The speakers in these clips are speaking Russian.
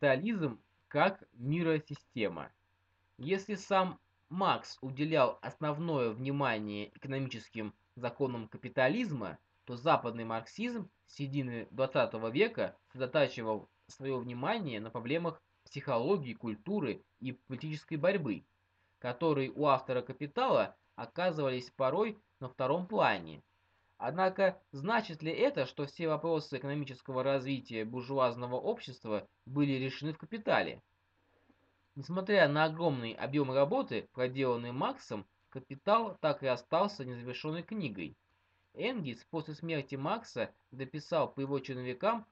Капитализм как миросистема. Если сам Макс уделял основное внимание экономическим законам капитализма, то западный марксизм с середины XX века сосредотачивал свое внимание на проблемах психологии, культуры и политической борьбы, которые у автора «Капитала» оказывались порой на втором плане. Однако, значит ли это, что все вопросы экономического развития буржуазного общества были решены в «Капитале»? Несмотря на огромный объем работы, проделанный Максом, «Капитал» так и остался незавершенной книгой. Энгельс после смерти Макса дописал по его черновикам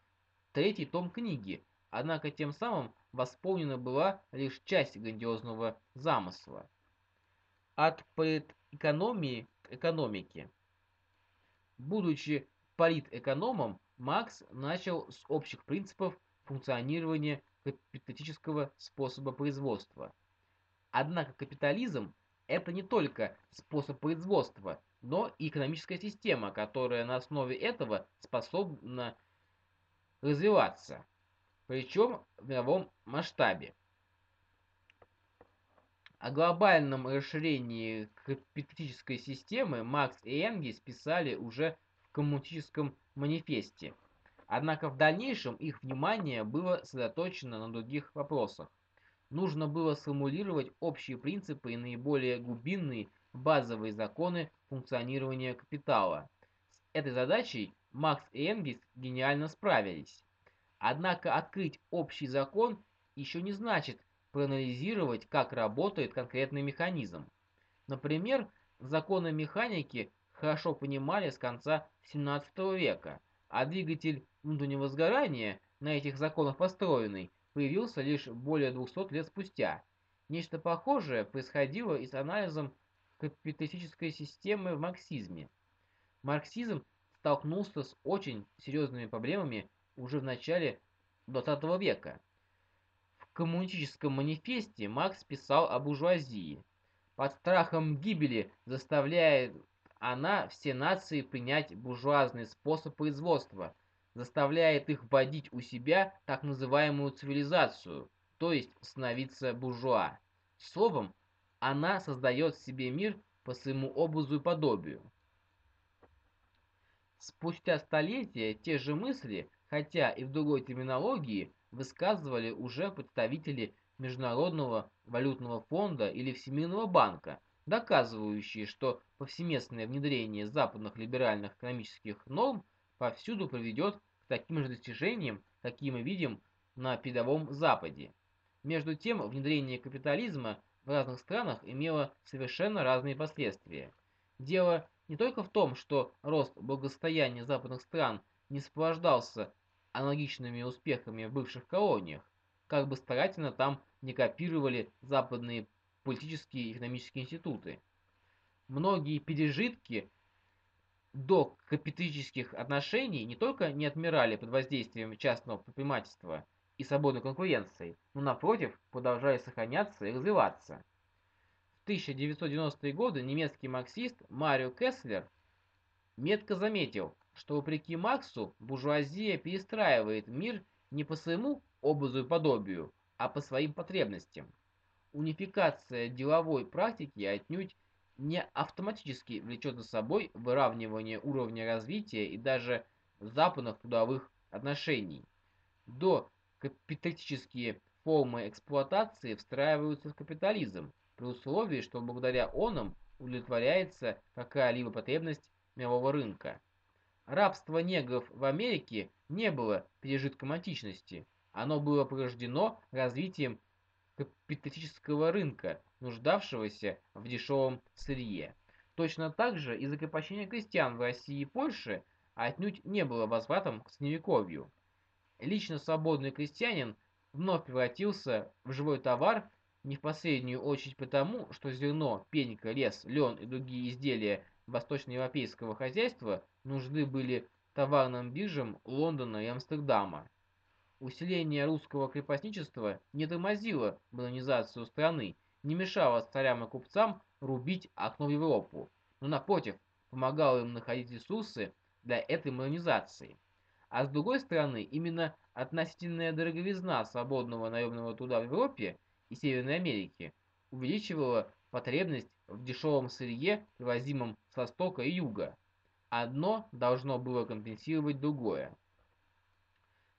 третий том книги, однако тем самым восполнена была лишь часть грандиозного замысла. От политэкономии к экономике. Будучи политэкономом, Макс начал с общих принципов функционирования капиталистического способа производства. Однако капитализм – это не только способ производства, но и экономическая система, которая на основе этого способна развиваться, причем в мировом масштабе. О глобальном расширении капиталистической системы Макс и Энгельс писали уже в коммунистическом манифесте. Однако в дальнейшем их внимание было сосредоточено на других вопросах. Нужно было сформулировать общие принципы и наиболее глубинные базовые законы функционирования капитала. С этой задачей Макс и Энгельс гениально справились. Однако открыть общий закон еще не значит проанализировать, как работает конкретный механизм. Например, законы механики хорошо понимали с конца 17 века, а двигатель внутреннего сгорания, на этих законах построенный, появился лишь более 200 лет спустя. Нечто похожее происходило и с анализом капиталистической системы в марксизме. Марксизм столкнулся с очень серьезными проблемами уже в начале 20 века. Коммунистическом манифесте Маркс писал о буржуазии. Под страхом гибели заставляет она все нации принять буржуазный способ производства, заставляет их вводить у себя так называемую цивилизацию, то есть становиться буржуа. Словом, она создает себе мир по своему образу и подобию. Спустя столетия те же мысли, хотя и в другой терминологии, высказывали уже представители Международного валютного фонда или Всемирного банка, доказывающие, что повсеместное внедрение западных либеральных экономических норм повсюду приведет к таким же достижениям, какие мы видим на передовом Западе. Между тем, внедрение капитализма в разных странах имело совершенно разные последствия. Дело не только в том, что рост благосостояния западных стран не сопровождался аналогичными успехами в бывших колониях, как бы старательно там не копировали западные политические и экономические институты. Многие пережитки до капиталистических отношений не только не отмирали под воздействием частного предпринимательства и свободной конкуренции, но напротив продолжали сохраняться и развиваться. В 1990-е годы немецкий марксист Марио Кесслер метко заметил, что вопреки Максу буржуазия перестраивает мир не по своему образу и подобию, а по своим потребностям. Унификация деловой практики отнюдь не автоматически влечет за собой выравнивание уровня развития и даже западных трудовых отношений. До капиталистические формы эксплуатации встраиваются в капитализм, при условии, что благодаря онам удовлетворяется какая-либо потребность мирового рынка. Рабство негров в Америке не было пережитком античности, оно было порождено развитием капиталистического рынка, нуждавшегося в дешевом сырье. Точно так же и закрепощение крестьян в России и Польше отнюдь не было возвратом к средневековью. Лично свободный крестьянин вновь превратился в живой товар не в последнюю очередь потому, что зерно, пенька, лес, лен и другие изделия восточноевропейского хозяйства нужны были товарным биржам Лондона и Амстердама. Усиление русского крепостничества не тормозило баллонизацию страны, не мешало царям и купцам рубить окно в Европу, но напротив, помогало им находить ресурсы для этой модернизации. А с другой стороны, именно относительная дороговизна свободного наемного труда в Европе и Северной Америке увеличивала потребность в дешевом сырье, привозимом с востока и юга. Одно должно было компенсировать другое.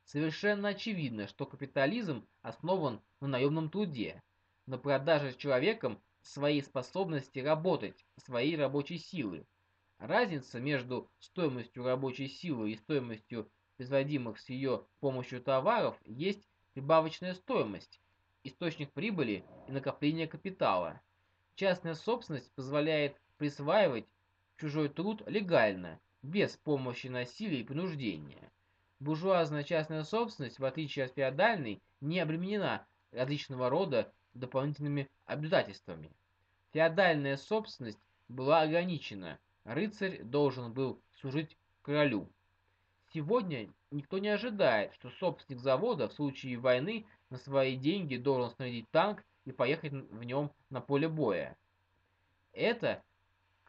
Совершенно очевидно, что капитализм основан на наемном труде, на продаже человеком своей способности работать, своей рабочей силы. Разница между стоимостью рабочей силы и стоимостью производимых с ее помощью товаров есть прибавочная стоимость, источник прибыли и накопление капитала. Частная собственность позволяет присваивать чужой труд легально, без помощи насилия и принуждения. Буржуазная частная собственность, в отличие от феодальной, не обременена различного рода дополнительными обязательствами. Феодальная собственность была ограничена, рыцарь должен был служить королю. Сегодня никто не ожидает, что собственник завода в случае войны на свои деньги должен снарядить танк и поехать в нем на поле боя. Это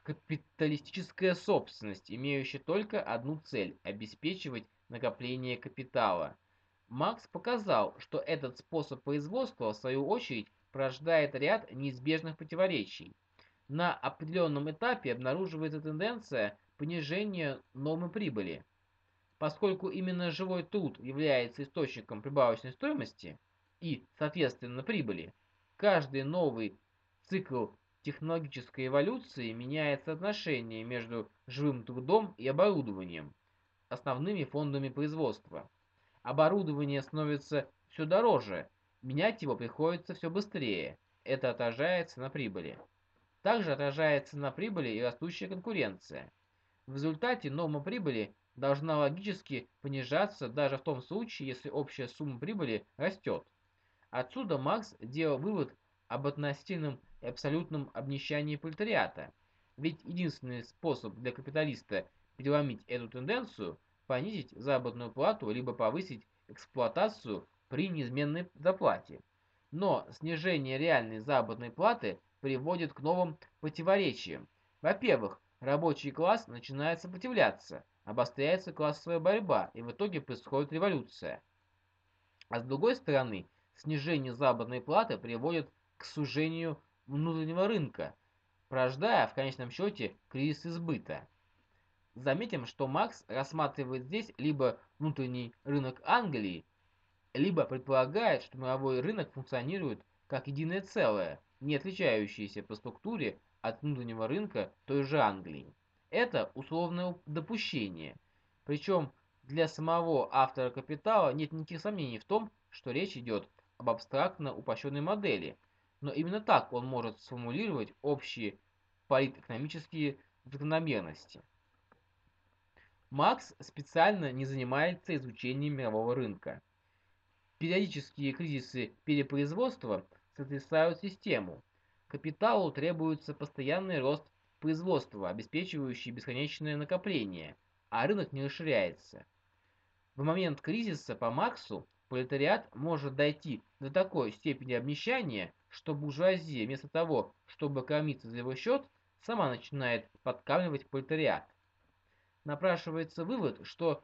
капиталистическая собственность, имеющая только одну цель – обеспечивать накопление капитала. Макс показал, что этот способ производства, в свою очередь, порождает ряд неизбежных противоречий. На определенном этапе обнаруживается тенденция понижения нормы прибыли. Поскольку именно живой труд является источником прибавочной стоимости и, соответственно, прибыли, каждый новый цикл технологической эволюции меняет соотношение между живым трудом и оборудованием, основными фондами производства. Оборудование становится все дороже, менять его приходится все быстрее. Это отражается на прибыли. Также отражается на прибыли и растущая конкуренция. В результате норма прибыли должна логически понижаться даже в том случае, если общая сумма прибыли растет. Отсюда Маркс делал вывод об относительном и абсолютном обнищании пролетариата. Ведь единственный способ для капиталиста переломить эту тенденцию – понизить заработную плату либо повысить эксплуатацию при неизменной зарплате. Но снижение реальной заработной платы приводит к новым противоречиям. Во-первых, рабочий класс начинает сопротивляться, обостряется классовая борьба и в итоге происходит революция. А с другой стороны, снижение заработной платы приводит к сужению внутреннего рынка, порождая в конечном счете кризис избыта. Заметим, что Маркс рассматривает здесь либо внутренний рынок Англии, либо предполагает, что мировой рынок функционирует как единое целое, не отличающееся по структуре от внутреннего рынка той же Англии. Это условное допущение, причем для самого автора «Капитала» нет никаких сомнений в том, что речь идет об абстрактно упрощенной модели – но именно так он может сформулировать общие политэкономические закономерности. Маркс специально не занимается изучением мирового рынка. Периодические кризисы перепроизводства сотрясают систему. Капиталу требуется постоянный рост производства, обеспечивающий бесконечное накопление, а рынок не расширяется. В момент кризиса по Марксу пролетариат может дойти до такой степени обнищания, что буржуазия вместо того, чтобы кормиться за его счет, сама начинает подкармливать пролетариат. Напрашивается вывод, что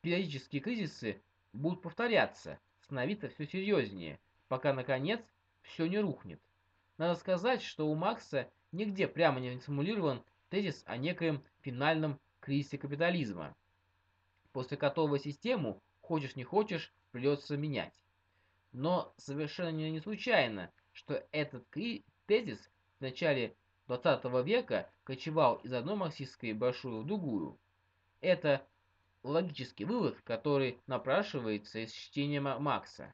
периодические кризисы будут повторяться, становиться все серьезнее, пока, наконец, все не рухнет. Надо сказать, что у Маркса нигде прямо не сформулирован тезис о некоем финальном кризисе капитализма, после которого систему, хочешь не хочешь, придется менять. Но совершенно не случайно, что этот тезис в начале 20 века кочевал из одной марксистской брошюры в другую. Это логический вывод, который напрашивается из чтения Маркса.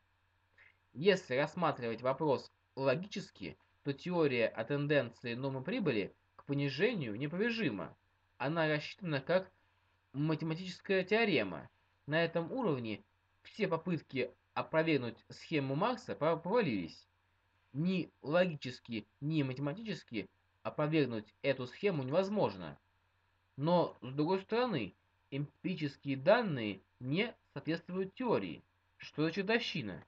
Если рассматривать вопрос логически, то теория о тенденции нормы прибыли к понижению непровержима. Она рассчитана как математическая теорема. На этом уровне все попытки опровергнуть схему Маркса провалились. Ни логически, ни математически опровергнуть эту схему невозможно. Но, с другой стороны, эмпирические данные не соответствуют теории. Что за чертовщина?